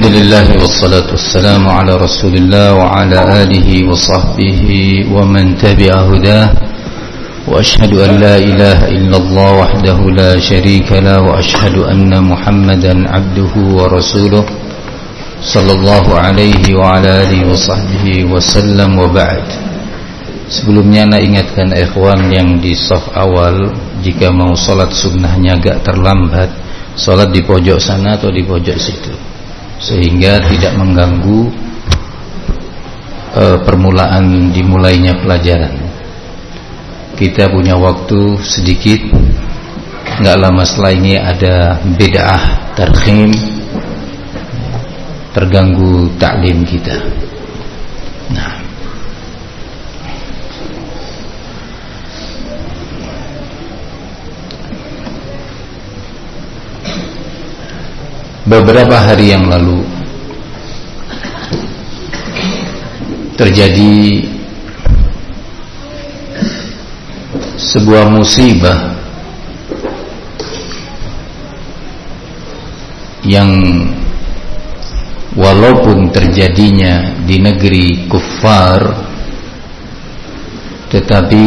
الحمد لله والصلاة والسلام على رسول الله وعلى آله وصحبه ومن تبع هداه وأشهد أن لا إله إلا الله وحده لا شريك له وأشهد أن محمدا عبده ورسوله صلى الله عليه وعلى آله وصحبه وسلم. وبعد Sebelumnya nak ingatkan ikhwan yang di saf awal Jika mau sholat sunnahnya agak terlambat Sholat di pojok sana atau di pojok situ? Sehingga tidak mengganggu uh, Permulaan dimulainya pelajaran. Kita punya waktu sedikit Nggak lama setelah ini ada beda'ah terkhim Terganggu taklim kita beberapa hari yang lalu terjadi sebuah musibah yang walaupun terjadinya di negeri kufar tetapi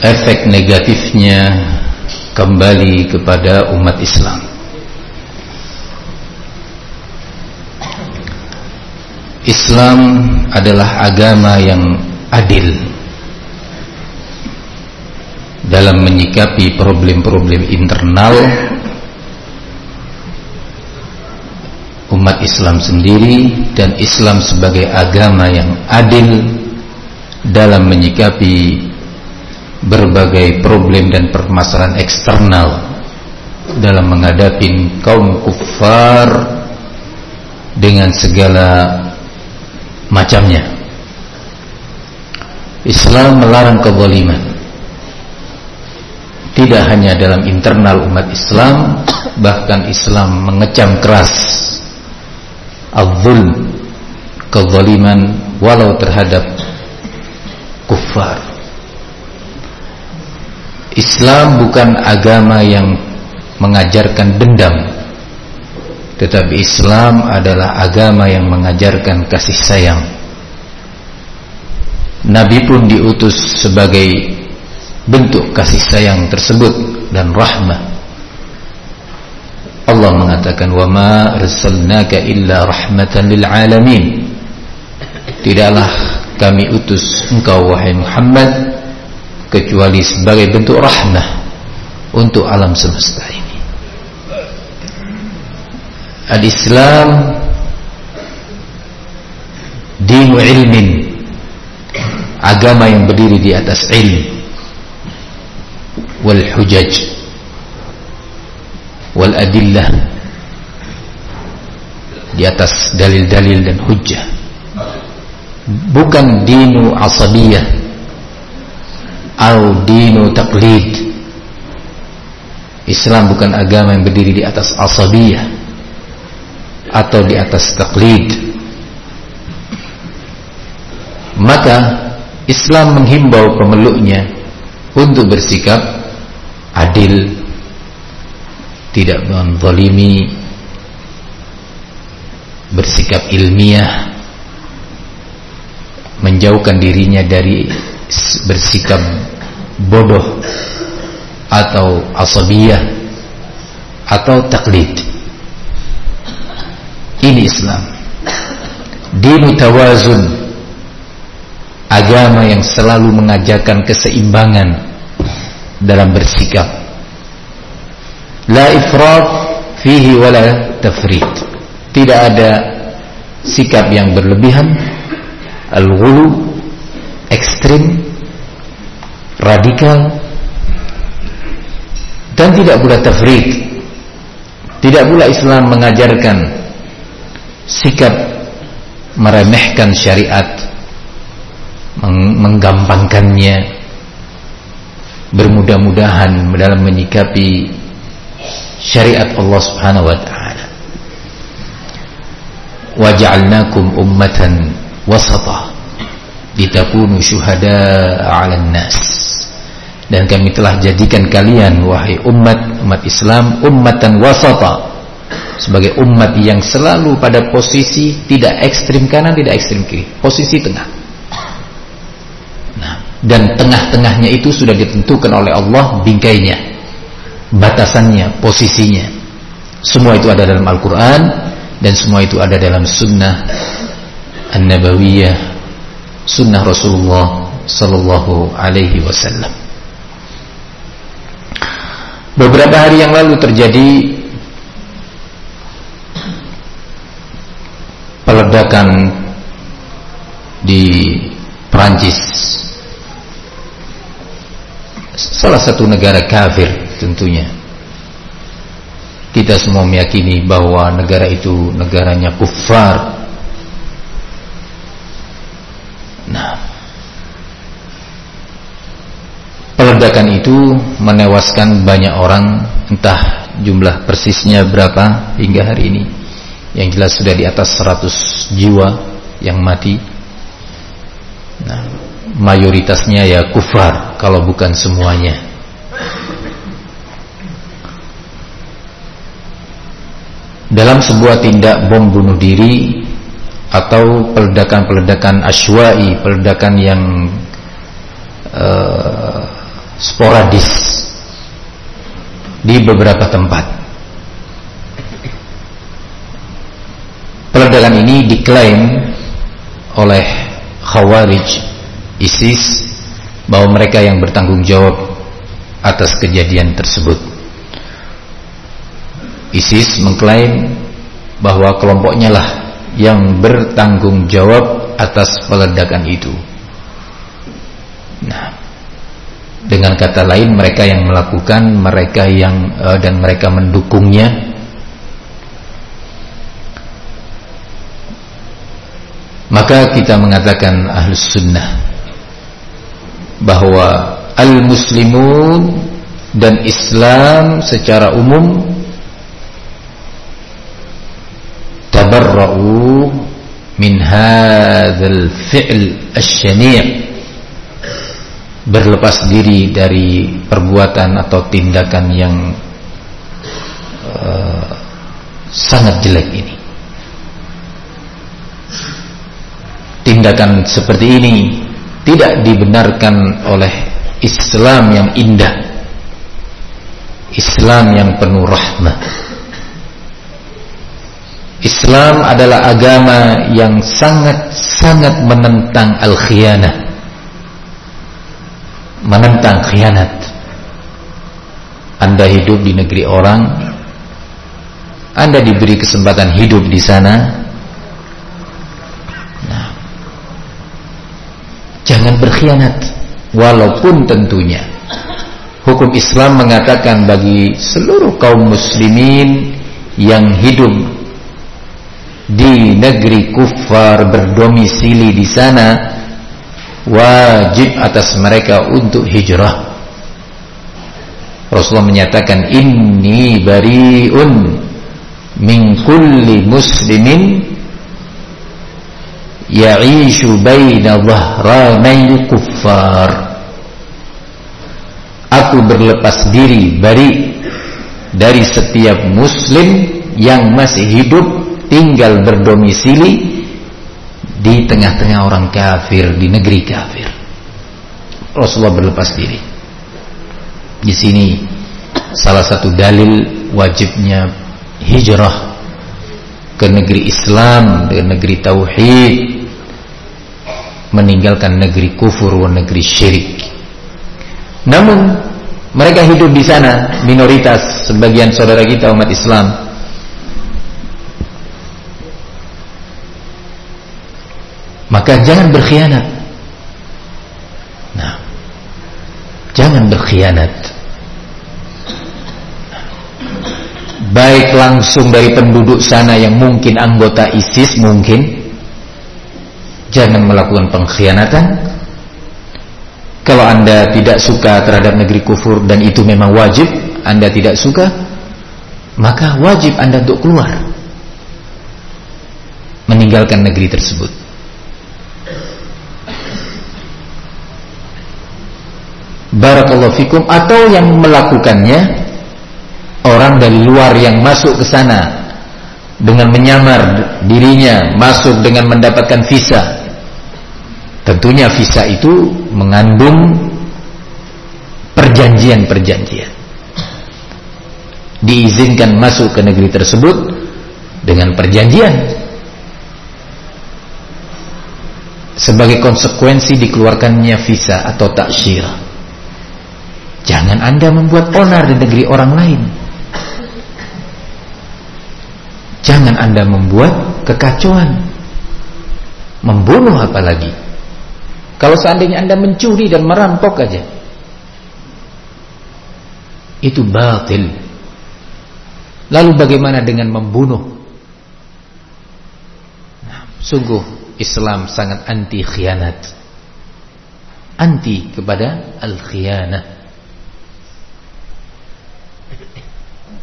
efek negatifnya kembali kepada umat Islam. Islam adalah agama yang adil dalam menyikapi problem-problem internal umat Islam sendiri dan Islam sebagai agama yang adil dalam menyikapi berbagai problem dan permasalahan eksternal dalam menghadapi kaum kufar dengan segala macamnya. Islam melarang kezaliman. Tidak hanya dalam internal umat Islam, bahkan Islam mengecam keras al-zulm, kezaliman walau terhadap kufar. Islam bukan agama yang mengajarkan dendam. Tetapi Islam adalah agama yang mengajarkan kasih sayang. Nabi pun diutus sebagai bentuk kasih sayang tersebut dan rahmah. Allah mengatakan wa ma arsalnaka illa rahmatan lil alamin. Tidaklah kami utus engkau wahai Muhammad kecuali sebagai bentuk rahmah untuk alam semesta ini. Al-Islam dinu ilmin agama yang berdiri di atas ilmu wal hujaj wal adillah di atas dalil-dalil dan hujjah bukan dinu asabiyah au dinu taqlid. Islam bukan agama yang berdiri di atas asabiyah atau di atas taklid maka Islam menghimbau pemeluknya untuk bersikap adil tidak menzalimi bersikap ilmiah menjauhkan dirinya dari bersikap bodoh atau asabiyah atau taklid ini Islam. Dinu tawazun. Agama yang selalu mengajarkan keseimbangan dalam bersikap. La ifrat fihi wala tafrit tidak ada sikap yang berlebihan. Al-ghulu ekstrim, radikal, dan tidak pula tafrid. Tidak pula Islam mengajarkan sikap meremehkan syariat, menggampangkannya, bermudah-mudahan dalam menyikapi syariat Allah Subhanahu wa taala. Waja'alnakum ummatan wasata litakunu syuhada 'alan nas dan kami telah jadikan kalian wahai umat umat Islam ummatan wasata sebagai umat yang selalu pada posisi tidak ekstrim kanan, tidak ekstrim kiri, posisi tengah. Nah, dan tengah-tengahnya itu sudah ditentukan oleh Allah bingkainya, batasannya, posisinya. Semua itu ada dalam Al-Quran dan semua itu ada dalam Sunnah An-Nabawiyah, Sunnah Rasulullah Sallallahu Alaihi Wasallam. Beberapa hari yang lalu terjadi peledakan di Prancis salah satu negara kafir tentunya. Kita semua meyakini bahwa negara itu negaranya kufar Peledakan itu menewaskan banyak orang Entah jumlah persisnya berapa hingga hari ini. Yang jelas sudah di atas 100 jiwa yang mati. Nah, Mayoritasnya ya kufar Kalau bukan semuanya. Dalam sebuah tindak bom bunuh diri Atau peledakan-peledakan aswai Peledakan yang uh, sporadis di beberapa tempat. Peledakan ini diklaim oleh Khawarij ISIS bahwa mereka yang bertanggung jawab atas kejadian tersebut. ISIS mengklaim bahwa kelompoknya lah yang bertanggung jawab atas peledakan itu. Nah, dengan kata lain mereka yang melakukan, mereka yang uh, dan mereka mendukungnya. Maka kita mengatakan ahlus sunnah bahwa al-muslimun dan Islam secara umum tabarra'u min hadzal fi'l asy-syani' berlepas diri dari perbuatan atau tindakan yang uh, sangat jelek ini. Tindakan seperti ini tidak dibenarkan oleh Islam yang indah. Islam yang penuh rahmah. Islam adalah agama yang sangat-sangat menentang al-khianah menentang khianat. Anda hidup di negeri orang, Anda diberi kesempatan hidup di sana. Nah, jangan berkhianat, walaupun tentunya hukum Islam mengatakan bagi seluruh kaum muslimin yang hidup di negeri kufar berdomisili di sana wajib atas mereka untuk hijrah. Rasulullah menyatakan inni bariun min kulli muslimin ya'ishu baina dhahranai kuffar. Aku berlepas diri bari dari setiap muslim yang masih hidup tinggal berdomisili di tengah-tengah orang kafir di negeri kafir. Rasulullah berlepas diri. Di sini salah satu dalil wajibnya hijrah ke negeri Islam, ke negeri tauhid, meninggalkan negeri kufur dan negeri syirik. Namun mereka hidup di sana minoritas sebagian saudara kita umat Islam maka jangan berkhianat. Nah, jangan berkhianat. Baik langsung dari penduduk sana yang mungkin anggota ISIS mungkin jangan melakukan pengkhianatan. Kalau Anda tidak suka terhadap negeri kufur dan itu memang wajib, Anda tidak suka, maka wajib Anda untuk keluar meninggalkan negeri tersebut. Barakallahu fikum atau yang melakukannya orang dari luar yang masuk ke sana dengan menyamar dirinya masuk dengan mendapatkan visa. Tentunya visa itu mengandung perjanjian-perjanjian. Diizinkan masuk ke negeri tersebut dengan perjanjian. Sebagai konsekuensi dikeluarkannya visa atau taksyir. Jangan Anda membuat onar di negeri orang lain. Jangan anda membuat kekacauan. Membunuh apalagi. Kalau seandainya anda mencuri dan merampok aja. Itu batil. Lalu bagaimana dengan membunuh? Nah, Sungguh Islam sangat anti khianat. Anti kepada al-khianah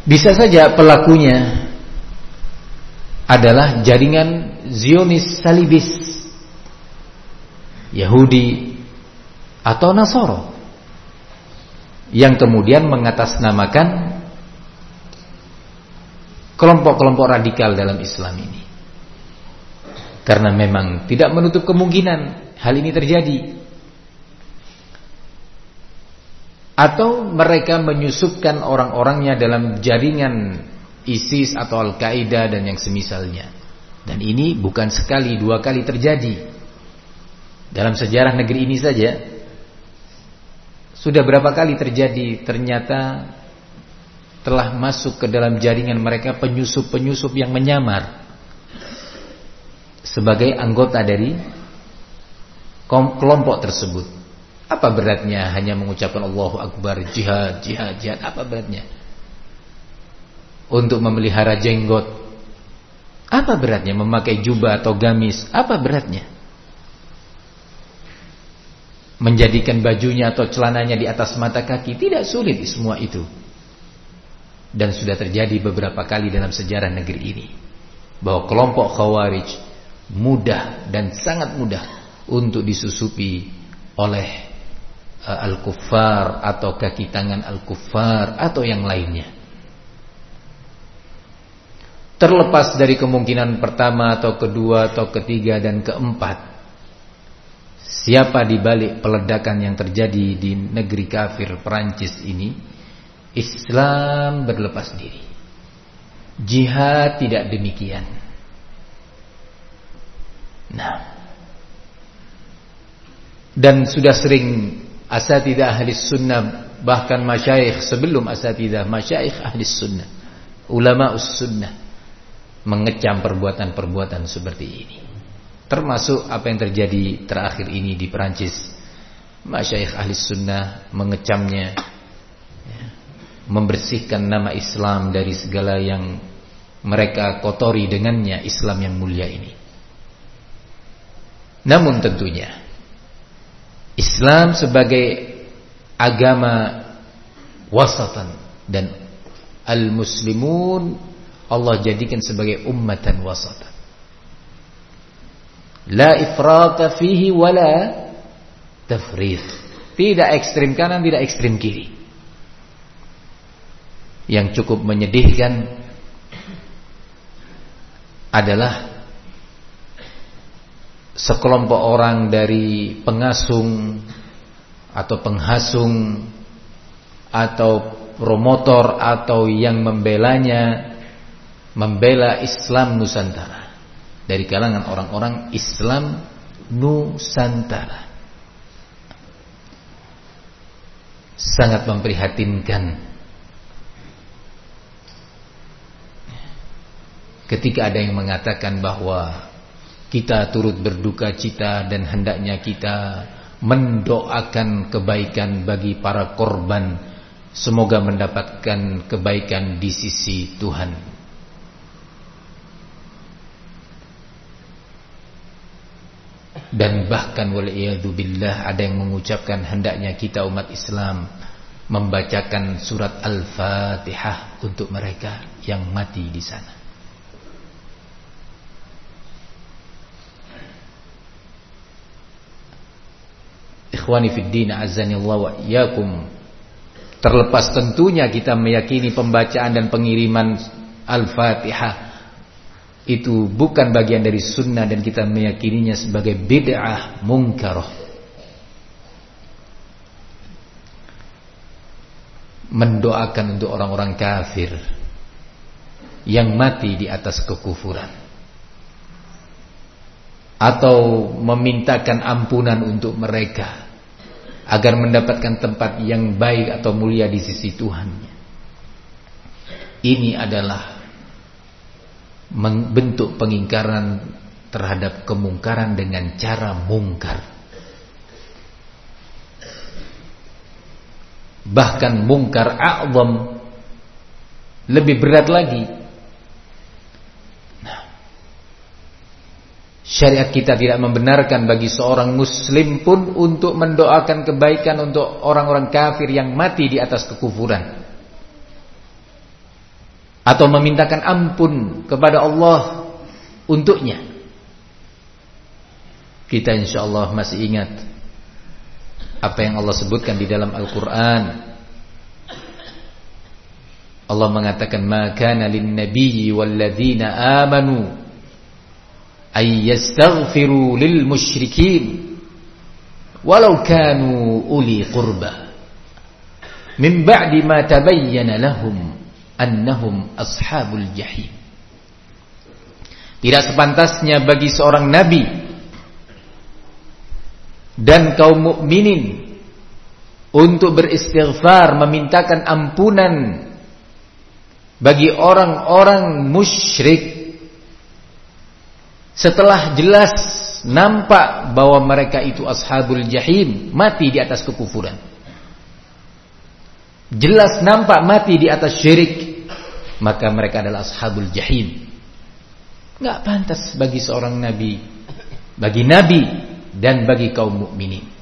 Bisa saja pelakunya adalah jaringan Zionis Salibis Yahudi atau Nasoro yang kemudian mengatasnamakan kelompok-kelompok radikal dalam Islam ini. Karena memang tidak menutup kemungkinan hal ini terjadi atau mereka menyusupkan orang-orangnya dalam jaringan ISIS atau Al-Qaeda dan yang semisalnya. Dan ini bukan sekali dua kali terjadi. Dalam sejarah negeri ini saja sudah berapa kali terjadi ternyata telah masuk ke dalam jaringan mereka penyusup-penyusup yang menyamar sebagai anggota dari kelompok tersebut. Apa beratnya hanya mengucapkan Allahu Akbar, jihad, jihad, jihad, apa beratnya? untuk memelihara jenggot. Apa beratnya memakai jubah atau gamis? Apa beratnya? Menjadikan bajunya atau celananya di atas mata kaki tidak sulit semua itu. Dan sudah terjadi beberapa kali dalam sejarah negeri ini bahwa kelompok Khawarij mudah dan sangat mudah untuk disusupi oleh al-kuffar atau kaki tangan al-kuffar atau yang lainnya. Terlepas dari kemungkinan pertama atau kedua atau ketiga dan keempat Siapa di balik peledakan yang terjadi di negeri kafir Perancis ini Islam berlepas diri. Jihad tidak demikian. Nah. Dan sudah sering Asatidah ahli sunnah Bahkan masyaikh sebelum asatidah Masyaikh ahli sunnah Ulama us sunnah mengecam perbuatan-perbuatan seperti ini. Termasuk apa yang terjadi terakhir ini di Perancis. Masyayikh ahli sunnah mengecamnya. Ya, membersihkan nama Islam dari segala yang mereka kotori dengannya Islam yang mulia ini. Namun tentunya Islam sebagai agama wasatan dan al-muslimun Allah jadikan sebagai ummatan wasatan. La ifrata fihi wala tafrid. Tidak ekstrim kanan, tidak ekstrim kiri. Yang cukup menyedihkan adalah sekelompok orang dari pengasung atau penghasung atau promotor atau yang membelanya membela Islam Nusantara. Dari kalangan orang-orang Islam Nusantara. Sangat memprihatinkan. Ketika ada yang mengatakan bahwa kita turut berduka cita dan hendaknya kita mendoakan kebaikan bagi para korban semoga mendapatkan kebaikan di sisi Tuhan dan bahkan billah ada yang mengucapkan hendaknya kita umat Islam membacakan surat Al-Fatihah untuk mereka yang mati di sana. Ikhwani fid din azanillahu wa iyyakum. Terlepas tentunya kita meyakini pembacaan dan pengiriman Al-Fatihah itu bukan bagian dari sunnah dan kita meyakininya sebagai bid'ah mungkaroh. Mendoakan untuk orang-orang kafir yang mati di atas kekufuran. Atau memintakan ampunan untuk mereka agar mendapatkan tempat yang baik atau mulia di sisi Tuhannya. Ini adalah membentuk pengingkaran terhadap kemungkaran dengan cara mungkar. Bahkan mungkar a'zam lebih berat lagi. Syariat kita tidak membenarkan bagi seorang muslim pun untuk mendoakan kebaikan untuk orang-orang kafir yang mati di atas kekufuran atau memintakan ampun kepada Allah untuknya. Kita insya Allah masih ingat apa yang Allah sebutkan di dalam Al-Quran. Allah mengatakan, "Ma kana lin-nabiyyi wal-ladzina amanu ay yastaghfiru lil musyrikin walau kanu uli qurba min ba'di ma tabayyana lahum annahum ashabul jahim. Tidak sepantasnya bagi seorang nabi dan kaum mukminin untuk beristighfar memintakan ampunan bagi orang-orang musyrik setelah jelas nampak bahwa mereka itu ashabul jahim mati di atas kekufuran jelas nampak mati di atas syirik, maka mereka adalah ashabul jahim. Enggak pantas bagi seorang nabi, bagi nabi dan bagi kaum mukminin.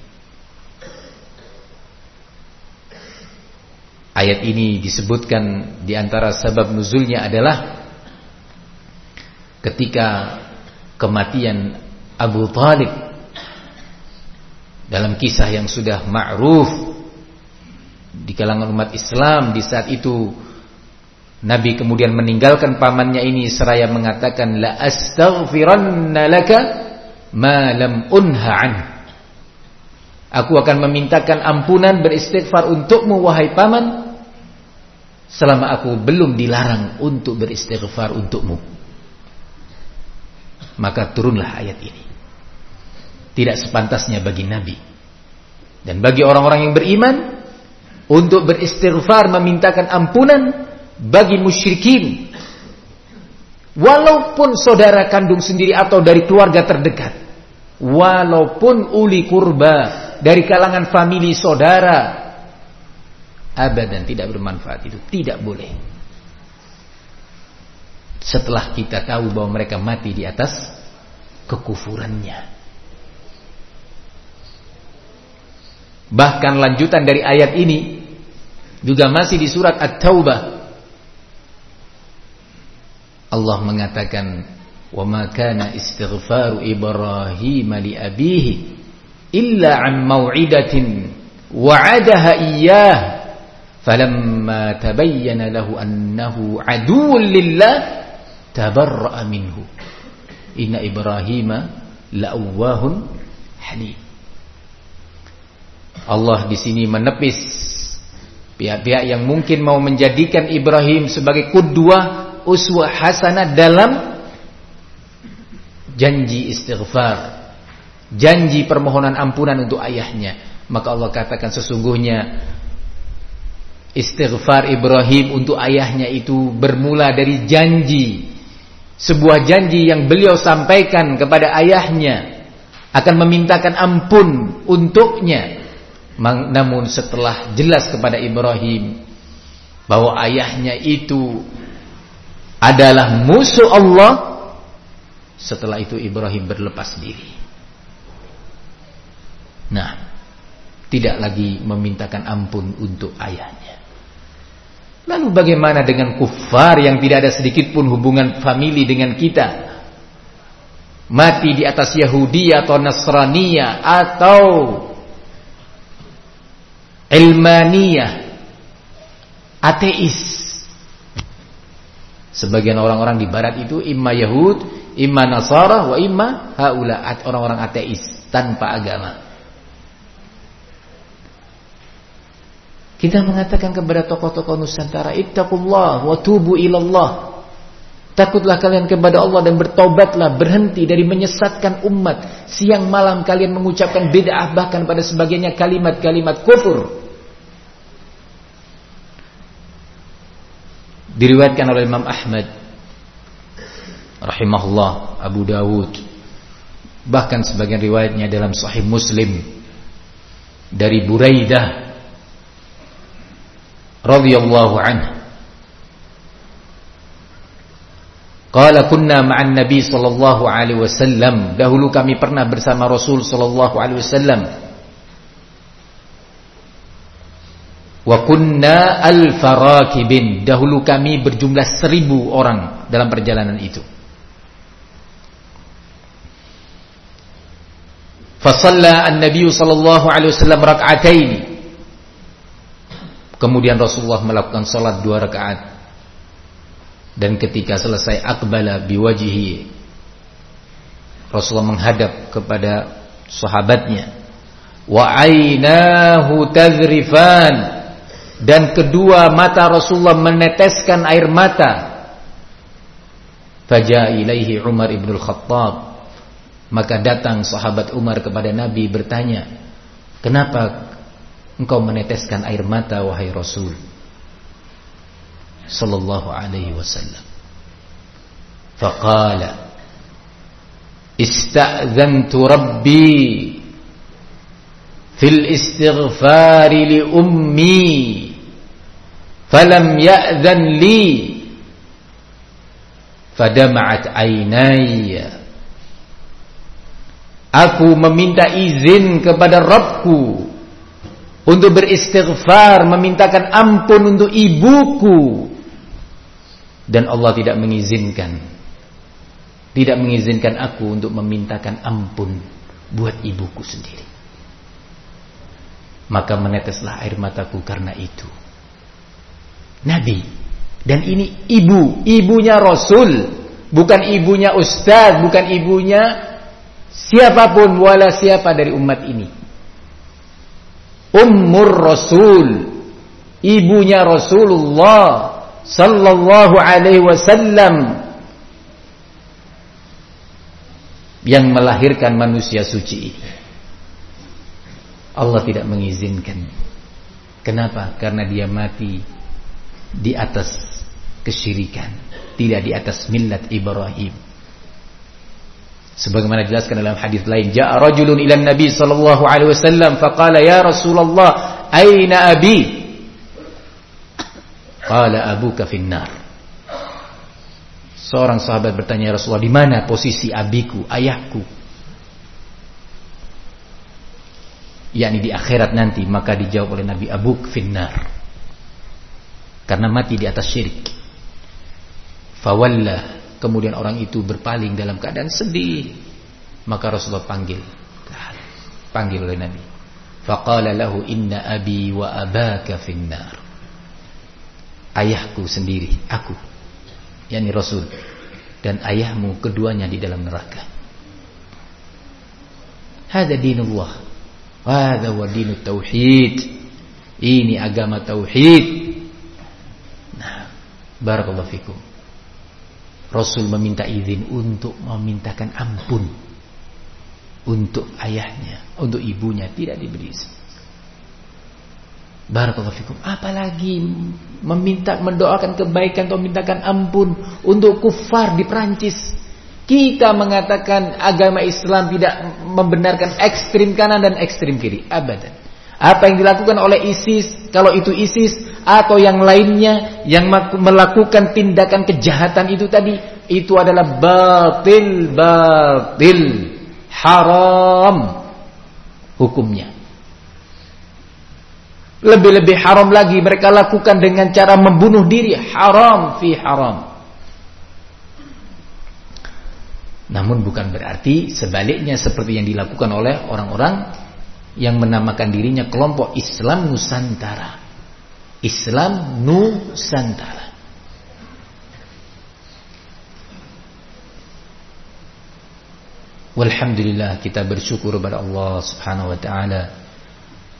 Ayat ini disebutkan di antara sebab nuzulnya adalah ketika kematian Abu Talib dalam kisah yang sudah ma'ruf di kalangan umat Islam di saat itu Nabi kemudian meninggalkan pamannya ini seraya mengatakan la astaghfiranna laka ma lam unha an. Aku akan memintakan ampunan beristighfar untukmu wahai paman selama aku belum dilarang untuk beristighfar untukmu. Maka turunlah ayat ini. Tidak sepantasnya bagi nabi dan bagi orang-orang yang beriman untuk beristighfar memintakan ampunan bagi musyrikin walaupun saudara kandung sendiri atau dari keluarga terdekat walaupun uli kurba dari kalangan famili saudara abadan tidak bermanfaat itu tidak boleh setelah kita tahu bahwa mereka mati di atas kekufurannya Bahkan lanjutan dari ayat ini juga masih di surat At-Taubah. Allah mengatakan, "Wa ma kana istighfaru Ibrahim li abihi illa an mau'idatin wa'adaha iyyah falamma tabayyana lahu annahu aduwwun lillah tabarra'a minhu." Inna Ibrahima la'awwahun halim. Allah di sini menepis pihak-pihak yang mungkin mau menjadikan Ibrahim sebagai kudua uswah hasanah dalam janji istighfar, janji permohonan ampunan untuk ayahnya. Maka Allah katakan sesungguhnya istighfar Ibrahim untuk ayahnya itu bermula dari janji sebuah janji yang beliau sampaikan kepada ayahnya akan memintakan ampun untuknya namun setelah jelas kepada Ibrahim bahwa ayahnya itu adalah musuh Allah, setelah itu Ibrahim berlepas diri. Nah, tidak lagi memintakan ampun untuk ayahnya. Lalu bagaimana dengan kufar yang tidak ada sedikit pun hubungan famili dengan kita? Mati di atas Yahudi atau Nasrania atau ilmaniyah ateis Sebagian orang-orang di barat itu imma Yahud, imma Nasara, wa imma haula orang-orang ateis tanpa agama. Kita mengatakan kepada tokoh-tokoh Nusantara, ittaqullah wa tubu ilallah. Takutlah kalian kepada Allah dan bertobatlah berhenti dari menyesatkan umat. Siang malam kalian mengucapkan bid'ah bahkan pada sebagainya kalimat-kalimat kufur. Diriwayatkan oleh Imam Ahmad rahimahullah, Abu Dawud. Bahkan sebagian riwayatnya dalam Sahih Muslim dari Buraidah radhiyallahu anhu Qala kunna ma'an Nabi sallallahu alaihi wasallam. Dahulu kami pernah bersama Rasul sallallahu alaihi wasallam. Wa kunna al-farakibin. Dahulu kami berjumlah seribu orang dalam perjalanan itu. Fasalla an-nabiy sallallahu alaihi wasallam rak'atain. Kemudian Rasulullah melakukan salat dua rakaat. Dan ketika selesai akbala biwajihi. Rasulullah menghadap kepada sahabatnya. Wa ainahu tazrifan. Dan kedua mata Rasulullah meneteskan air mata. Faja ilaihi Umar ibn al-Khattab maka datang sahabat Umar kepada Nabi bertanya kenapa engkau meneteskan air mata wahai Rasul sallallahu alaihi wasallam. Faqala Ista'zantu Rabbi fil istighfar li ummi falam ya'zan li fadama'at aynaya Aku meminta izin kepada Rabbku untuk beristighfar, memintakan ampun untuk ibuku. Dan Allah tidak mengizinkan. Tidak mengizinkan aku untuk memintakan ampun buat ibuku sendiri. Maka meneteslah air mataku karena itu. Nabi. Dan ini ibu. Ibunya Rasul. Bukan ibunya ustaz. Bukan ibunya siapa pun. Wala siapa dari umat ini Ummur Rasul ibunya Rasulullah sallallahu alaihi wasallam yang melahirkan manusia suci ini. Allah tidak mengizinkan. Kenapa? Karena dia mati di atas kesyirikan, tidak di atas millat Ibrahim. Sebagaimana dijelaskan dalam hadis lain, ja'a rajulun ila Nabi sallallahu alaihi wasallam faqala ya Rasulullah, aina abi? Qala abuka finnar. Seorang sahabat bertanya ya Rasulullah, di mana posisi abiku, ayahku? yakni di akhirat nanti maka dijawab oleh Nabi Abuk finnar karena mati di atas syirik fawalla kemudian orang itu berpaling dalam keadaan sedih maka Rasulullah panggil panggil oleh Nabi faqala lahu inna abi wa abaka finnar ayahku sendiri, aku, yakni Rasul, dan ayahmu keduanya di dalam neraka. Hada dinullah, hada wa dinut tauhid. Ini agama tauhid. Nah, barakallahu fikum. Rasul meminta izin untuk memintakan ampun untuk ayahnya, untuk ibunya tidak diberi izin. Barakallahu fikum. Apalagi meminta mendoakan kebaikan atau memintakan ampun untuk kufar di Perancis. Kita mengatakan agama Islam tidak membenarkan ekstrim kanan dan ekstrim kiri. Abadan. Apa yang dilakukan oleh ISIS, kalau itu ISIS atau yang lainnya yang melakukan tindakan kejahatan itu tadi, itu adalah batil, batil, haram hukumnya. Lebih-lebih haram lagi mereka lakukan dengan cara membunuh diri. Haram fi haram. Namun bukan berarti sebaliknya seperti yang dilakukan oleh orang-orang yang menamakan dirinya kelompok Islam Nusantara. Islam Nusantara. Walhamdulillah kita bersyukur kepada Allah Subhanahu wa taala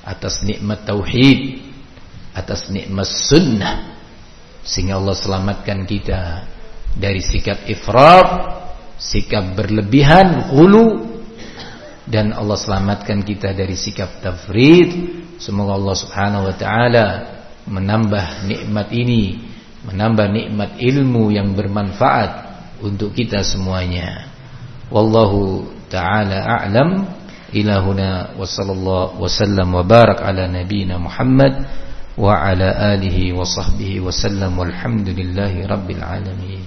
atas nikmat tauhid, atas nikmat sunnah sehingga Allah selamatkan kita dari sikap ifrat, sikap berlebihan, hulu dan Allah selamatkan kita dari sikap tafrid. Semoga Allah Subhanahu wa taala menambah nikmat ini, menambah nikmat ilmu yang bermanfaat untuk kita semuanya. Wallahu taala a'lam. Ila huna wa sallallahu wa sallam wa barak ala nabiyyina Muhammad wa ala alihi wa sahbihi wa sallam. Walhamdulillahi rabbil alamin